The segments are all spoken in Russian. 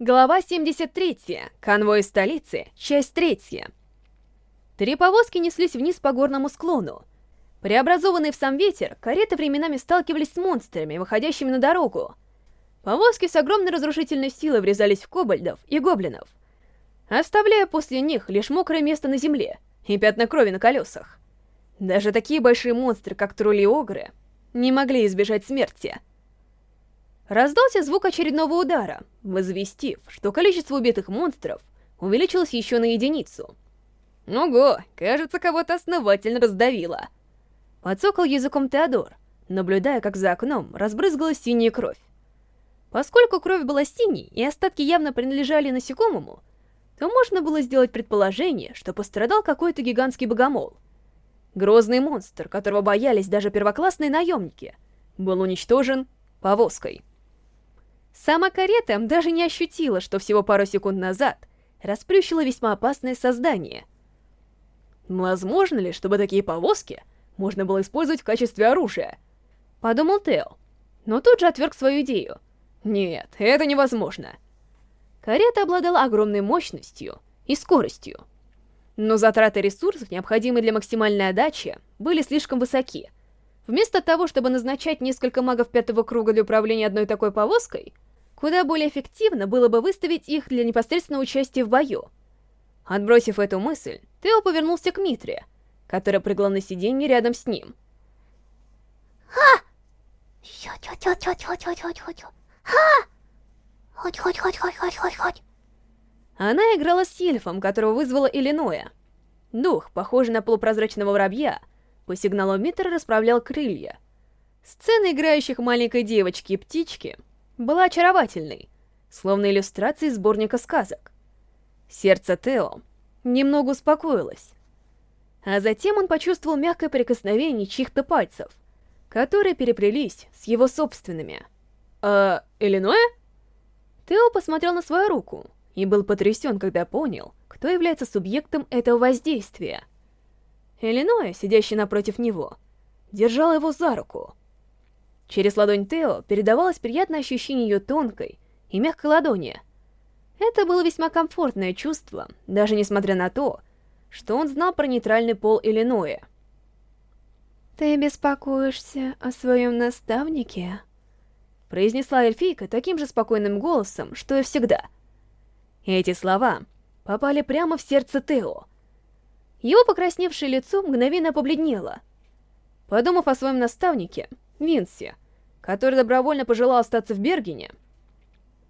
Глава 73. Конвой столицы. Часть 3. Три повозки неслись вниз по горному склону. Преобразованные в сам ветер, кареты временами сталкивались с монстрами, выходящими на дорогу. Повозки с огромной разрушительной силой врезались в кобальдов и гоблинов, оставляя после них лишь мокрое место на земле и пятна крови на колесах. Даже такие большие монстры, как тролли и огры, не могли избежать смерти — Раздался звук очередного удара, возвестив, что количество убитых монстров увеличилось еще на единицу. Ого, кажется, кого-то основательно раздавило. Подсокал языком Теодор, наблюдая, как за окном разбрызгалась синяя кровь. Поскольку кровь была синей и остатки явно принадлежали насекомому, то можно было сделать предположение, что пострадал какой-то гигантский богомол. Грозный монстр, которого боялись даже первоклассные наемники, был уничтожен повозкой. Сама карета даже не ощутила, что всего пару секунд назад расплющила весьма опасное создание. Возможно ли, чтобы такие повозки можно было использовать в качестве оружия? Подумал Тео, но тут же отверг свою идею. Нет, это невозможно. Карета обладала огромной мощностью и скоростью. Но затраты ресурсов, необходимые для максимальной отдачи, были слишком высоки. Вместо того, чтобы назначать несколько магов пятого круга для управления одной такой повозкой, Куда более эффективно было бы выставить их для непосредственного участия в бою. Отбросив эту мысль, Тео повернулся к Митре, которая прыгла на сиденье рядом с ним. «Ха!» «Ха!» «Хоть, хоть, хоть, хоть, хоть, хоть, хоть!» Она играла с Сильфом, которого вызвала Иллиноя. Дух, похожий на полупрозрачного воробья, по сигналу Митра расправлял крылья. Сцены играющих маленькой девочки и птички была очаровательной, словно иллюстрацией сборника сказок. Сердце Тео немного успокоилось. А затем он почувствовал мягкое прикосновение чьих-то пальцев, которые переплелись с его собственными. «А, Иллиноя?» Тео посмотрел на свою руку и был потрясен, когда понял, кто является субъектом этого воздействия. Иллиноя, сидящий напротив него, держал его за руку. Через ладонь Тео передавалось приятное ощущение ее тонкой и мягкой ладони. Это было весьма комфортное чувство, даже несмотря на то, что он знал про нейтральный пол Иллиноя. «Ты беспокоишься о своем наставнике?» произнесла эльфийка таким же спокойным голосом, что и всегда. Эти слова попали прямо в сердце Тео. Его покрасневшее лицо мгновенно побледнело. Подумав о своем наставнике, Винси, который добровольно пожелал остаться в Бергене,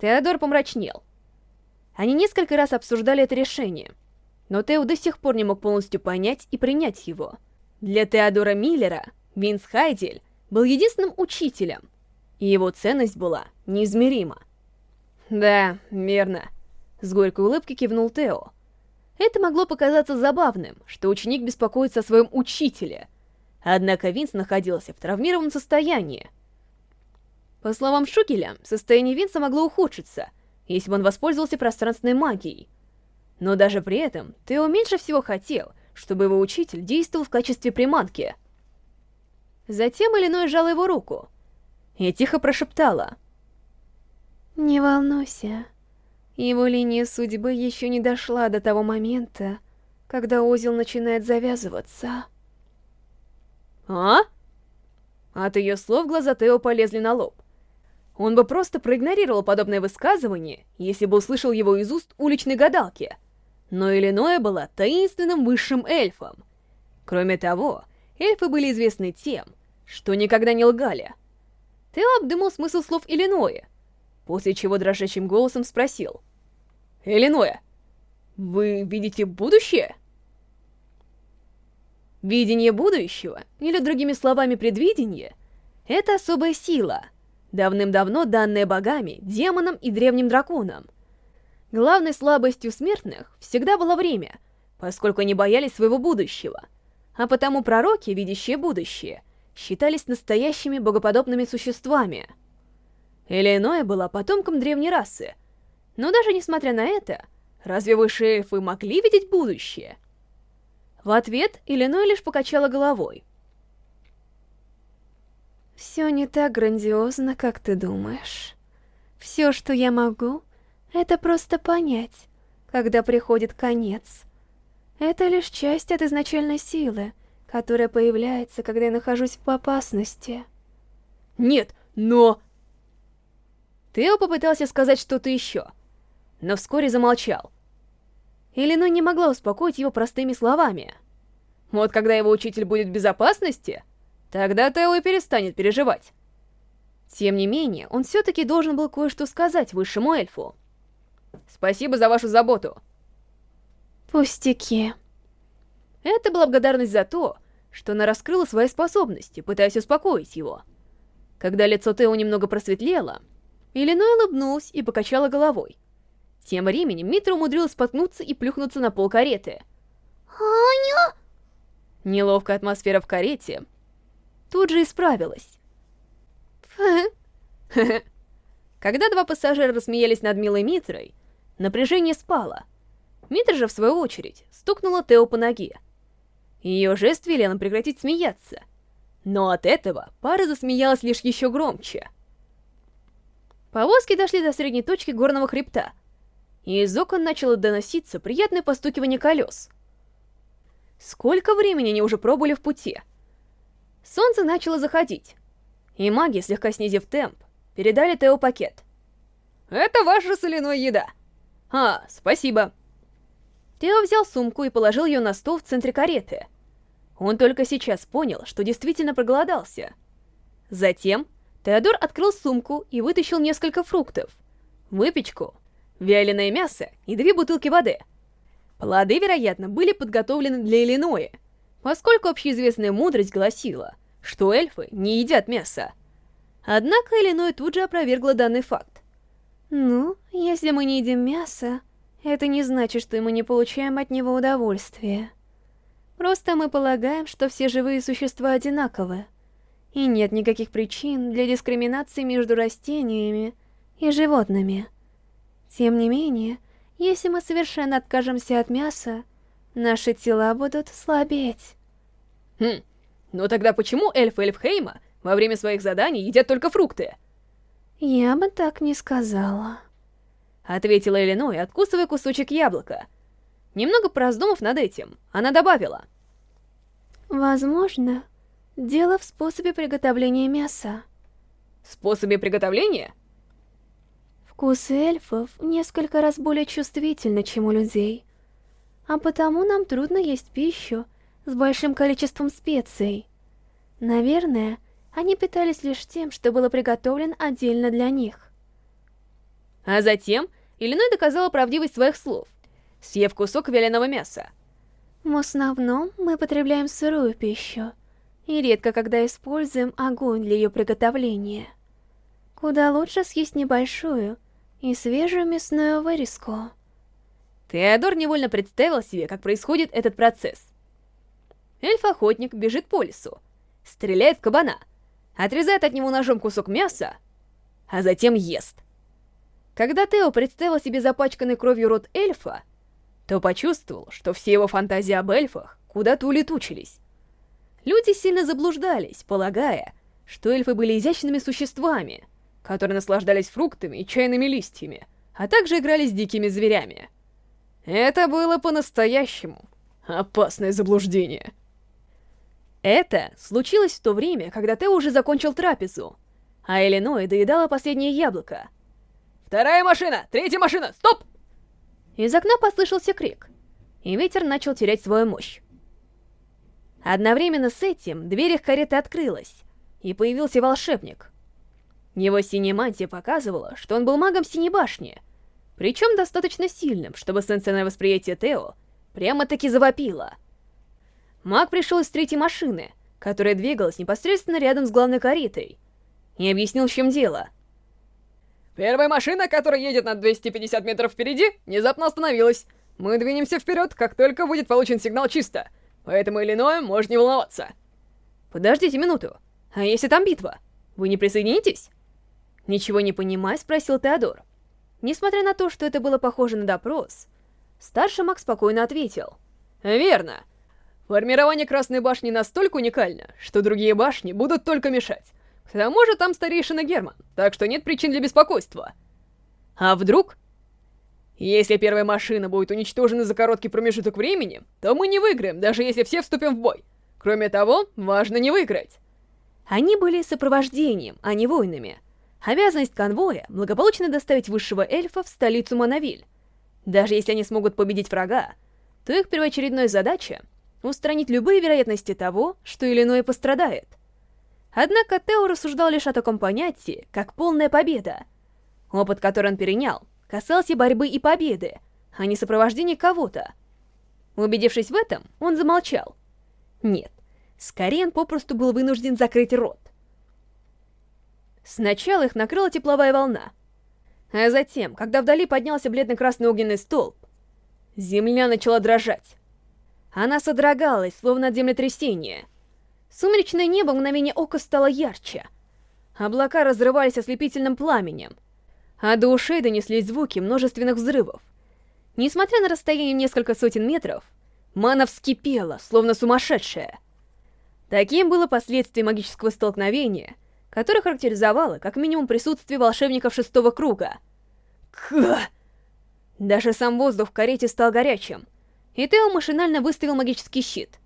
Теодор помрачнел. Они несколько раз обсуждали это решение, но Тео до сих пор не мог полностью понять и принять его. Для Теодора Миллера Винс Хайдель был единственным учителем, и его ценность была неизмерима. «Да, верно», — с горькой улыбкой кивнул Тео. Это могло показаться забавным, что ученик беспокоится о своем учителе — Однако Винс находился в травмированном состоянии. По словам Шукеля, состояние Винса могло ухудшиться, если бы он воспользовался пространственной магией. Но даже при этом Тео меньше всего хотел, чтобы его учитель действовал в качестве приманки. Затем Иллиной сжала его руку и тихо прошептала. «Не волнуйся, его линия судьбы еще не дошла до того момента, когда узел начинает завязываться». «А?» От ее слов глаза Тео полезли на лоб. Он бы просто проигнорировал подобное высказывание, если бы услышал его из уст уличной гадалки. Но Иллиноя была таинственным высшим эльфом. Кроме того, эльфы были известны тем, что никогда не лгали. Тео обдумал смысл слов Иллиноя, после чего дрожащим голосом спросил. «Иллиноя, вы видите будущее?» Видение будущего, или другими словами предвидение, это особая сила, давным-давно данная богами, демонам и древним драконам. Главной слабостью смертных всегда было время, поскольку они боялись своего будущего, а потому пророки, видящие будущее, считались настоящими богоподобными существами. Элеоноя была потомком древней расы, но даже несмотря на это, разве высшие эльфы могли видеть будущее? В ответ Иллиной лишь покачала головой. «Все не так грандиозно, как ты думаешь. Все, что я могу, Это просто понять, когда приходит конец. Это лишь часть от изначальной силы, которая появляется, когда я нахожусь в опасности. Нет, но... Тео попытался сказать что-то еще, но вскоре замолчал. Иллиной не могла успокоить его простыми словами. Вот когда его учитель будет в безопасности, тогда Тео и перестанет переживать. Тем не менее, он все-таки должен был кое-что сказать высшему эльфу. «Спасибо за вашу заботу». «Пустяки». Это благодарность за то, что она раскрыла свои способности, пытаясь успокоить его. Когда лицо Тео немного просветлело, Иллиной улыбнулась и покачала головой. Тем временем Митра умудрилась споткнуться и плюхнуться на пол кареты. «Аня!» Неловкая атмосфера в карете тут же исправилась. Когда два пассажира рассмеялись над милой Митрой, напряжение спало. Митра же, в свою очередь, стукнула Тео по ноге. Ее жест велел прекратить смеяться. Но от этого пара засмеялась лишь еще громче. Повозки дошли до средней точки горного хребта, и из окон начало доноситься приятное постукивание колес. Сколько времени они уже пробыли в пути? Солнце начало заходить, и маги, слегка снизив темп, передали Тео пакет. «Это ваша соляная еда!» «А, спасибо!» Тео взял сумку и положил ее на стол в центре кареты. Он только сейчас понял, что действительно проголодался. Затем Теодор открыл сумку и вытащил несколько фруктов, выпечку, вяленое мясо и две бутылки воды. Плоды, вероятно, были подготовлены для Иллиноя, поскольку общеизвестная мудрость гласила — что эльфы не едят мясо. Однако Иллиной тут же опровергла данный факт. «Ну, если мы не едим мясо, это не значит, что мы не получаем от него удовольствия. Просто мы полагаем, что все живые существа одинаковы, и нет никаких причин для дискриминации между растениями и животными. Тем не менее, если мы совершенно откажемся от мяса, наши тела будут слабеть». Хм, но тогда почему эльфы Эльфхейма во время своих заданий едят только фрукты? Я бы так не сказала. Ответила Иллиной, откусывая кусочек яблока. Немного пораздумав над этим, она добавила. Возможно, дело в способе приготовления мяса. Способе приготовления? Вкус эльфов несколько раз более чувствительны, чем у людей. А потому нам трудно есть пищу, с большим количеством специй. Наверное, они питались лишь тем, что было приготовлено отдельно для них. А затем Иллиной доказала правдивость своих слов, съев кусок вяленого мяса. В основном мы потребляем сырую пищу, и редко когда используем огонь для ее приготовления. Куда лучше съесть небольшую и свежую мясную вырезку. Теодор невольно представил себе, как происходит этот процесс. Эльф-охотник бежит по лесу, стреляет в кабана, отрезает от него ножом кусок мяса, а затем ест. Когда Тео представил себе запачканный кровью рот эльфа, то почувствовал, что все его фантазии об эльфах куда-то улетучились. Люди сильно заблуждались, полагая, что эльфы были изящными существами, которые наслаждались фруктами и чайными листьями, а также играли с дикими зверями. Это было по-настоящему опасное заблуждение. Это случилось в то время, когда Тео уже закончил трапезу, а Элиной доедала последнее яблоко. «Вторая машина! Третья машина! Стоп!» Из окна послышался крик, и ветер начал терять свою мощь. Одновременно с этим дверь их кареты открылась, и появился волшебник. Его синяя мантия показывала, что он был магом Синей Башни, причем достаточно сильным, чтобы сенсорное восприятие Тео прямо-таки завопило — Маг пришел из третьей машины, которая двигалась непосредственно рядом с главной каретой, и объяснил, в чем дело. Первая машина, которая едет на 250 метров впереди, внезапно остановилась. Мы двинемся вперед, как только будет получен сигнал чисто. Поэтому Иллиноя может не волноваться. Подождите минуту. А если там битва? Вы не присоединитесь? Ничего не понимая, спросил Теодор. Несмотря на то, что это было похоже на допрос, старший маг спокойно ответил. Верно. Формирование Красной Башни настолько уникально, что другие башни будут только мешать. К тому же там старейшина Герман, так что нет причин для беспокойства. А вдруг? Если первая машина будет уничтожена за короткий промежуток времени, то мы не выиграем, даже если все вступим в бой. Кроме того, важно не выиграть. Они были сопровождением, а не воинами. Обязанность конвоя — благополучно доставить высшего эльфа в столицу Монавиль. Даже если они смогут победить врага, то их первоочередная задача — устранить любые вероятности того, что Иллиной пострадает. Однако Тео рассуждал лишь о таком понятии, как полная победа. Опыт, который он перенял, касался борьбы и победы, а не сопровождения кого-то. Убедившись в этом, он замолчал. Нет, скорее он попросту был вынужден закрыть рот. Сначала их накрыла тепловая волна, а затем, когда вдали поднялся бледно-красный огненный столб, земля начала дрожать. Она содрогалась, словно от землетрясения. Сумеречное небо в мгновение ока стало ярче. Облака разрывались ослепительным пламенем, а до ушей донеслись звуки множественных взрывов. Несмотря на расстояние несколько сотен метров, мана вскипела, словно сумасшедшая. Таким было последствие магического столкновения, которое характеризовало как минимум присутствие волшебников шестого круга. Ка! Даже сам воздух в карете стал горячим, и Тео машинально выставил магический щит.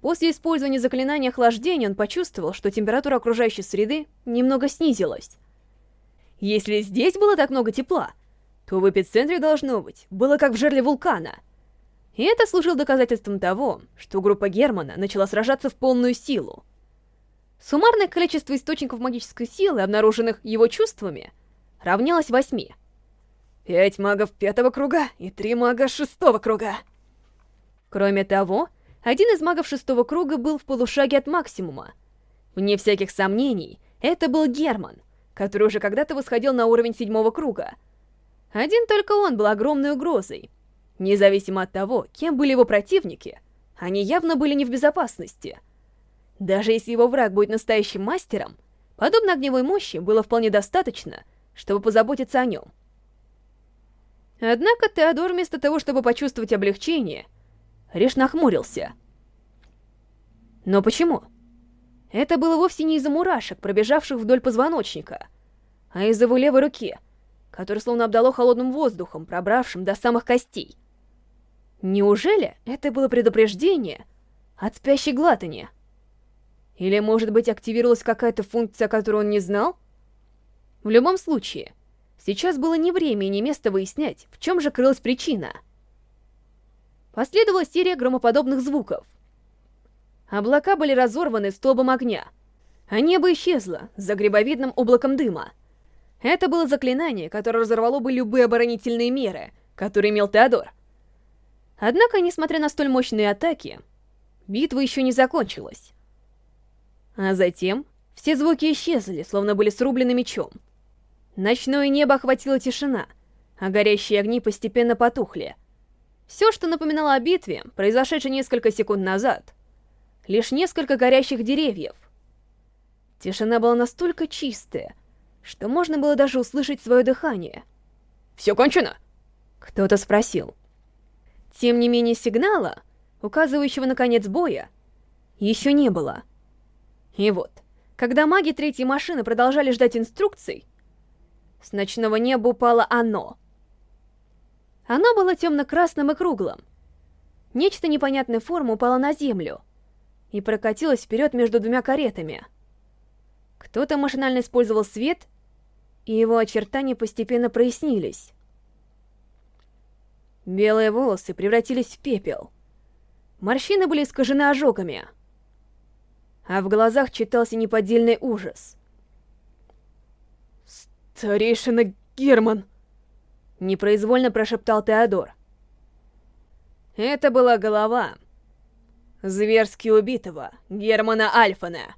После использования заклинания охлаждения он почувствовал, что температура окружающей среды немного снизилась. Если здесь было так много тепла, то в эпицентре должно быть, было как в жерле вулкана. И это служило доказательством того, что группа Германа начала сражаться в полную силу. Суммарное количество источников магической силы, обнаруженных его чувствами, равнялось восьми. Пять магов пятого круга и три мага шестого круга. Кроме того, один из магов шестого круга был в полушаге от максимума. Вне всяких сомнений, это был Герман, который уже когда-то восходил на уровень седьмого круга. Один только он был огромной угрозой. Независимо от того, кем были его противники, они явно были не в безопасности. Даже если его враг будет настоящим мастером, подобной огневой мощи было вполне достаточно, чтобы позаботиться о нем. Однако Теодор вместо того, чтобы почувствовать облегчение, лишь нахмурился. Но почему? Это было вовсе не из-за мурашек, пробежавших вдоль позвоночника, а из-за его левой руки, которая словно обдало холодным воздухом, пробравшим до самых костей. Неужели это было предупреждение от спящей глатани? Или, может быть, активировалась какая-то функция, которую он не знал? В любом случае, сейчас было не время и не место выяснять, в чем же крылась причина. Последовала серия громоподобных звуков, Облака были разорваны столбом огня, а небо исчезло за грибовидным облаком дыма. Это было заклинание, которое разорвало бы любые оборонительные меры, которые имел Теодор. Однако, несмотря на столь мощные атаки, битва еще не закончилась. А затем все звуки исчезли, словно были срублены мечом. Ночное небо охватила тишина, а горящие огни постепенно потухли. Все, что напоминало о битве, произошедшей несколько секунд назад, лишь несколько горящих деревьев. Тишина была настолько чистая, что можно было даже услышать свое дыхание. «Все кончено?» Кто-то спросил. Тем не менее сигнала, указывающего на конец боя, еще не было. И вот, когда маги третьей машины продолжали ждать инструкций, с ночного неба упало оно. Оно было темно-красным и круглым. Нечто непонятной формы упало на землю — и прокатилась вперед между двумя каретами. Кто-то машинально использовал свет, и его очертания постепенно прояснились. Белые волосы превратились в пепел. Морщины были искажены ожогами, а в глазах читался неподдельный ужас. «Старейшина Герман!» — непроизвольно прошептал Теодор. Это была голова, зверски убитого Германа Альфана.